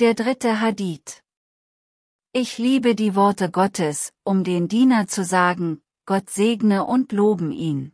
Der dritte Hadith. Ich liebe die Worte Gottes, um den Diener zu sagen, Gott segne und loben ihn.